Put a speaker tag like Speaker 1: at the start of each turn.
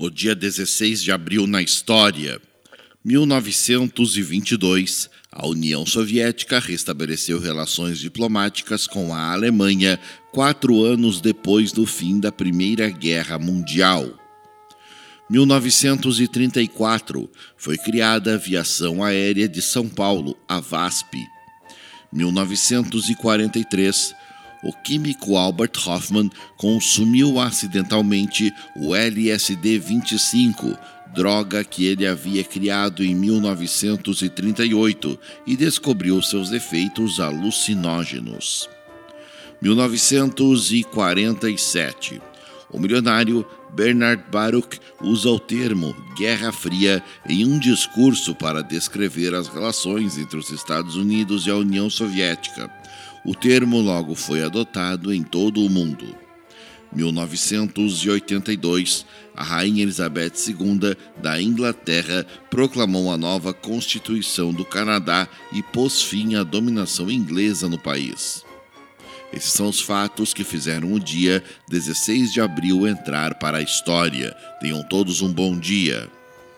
Speaker 1: O dia 16 de abril na história. 1922, a União Soviética restabeleceu relações diplomáticas com a Alemanha quatro anos depois do fim da Primeira Guerra Mundial. 1934, foi criada a Aviação Aérea de São Paulo, a VASP. 1943, o químico Albert Hoffman consumiu acidentalmente o LSD-25, droga que ele havia criado em 1938 e descobriu seus efeitos alucinógenos. 1947. O milionário Bernard Baruch usa o termo Guerra Fria em um discurso para descrever as relações entre os Estados Unidos e a União Soviética. O termo logo foi adotado em todo o mundo. 1982, a Rainha Elizabeth II da Inglaterra proclamou a nova Constituição do Canadá e pôs fim à dominação inglesa no país. Esses são os fatos que fizeram o dia 16 de abril entrar para a história. Tenham todos um bom dia.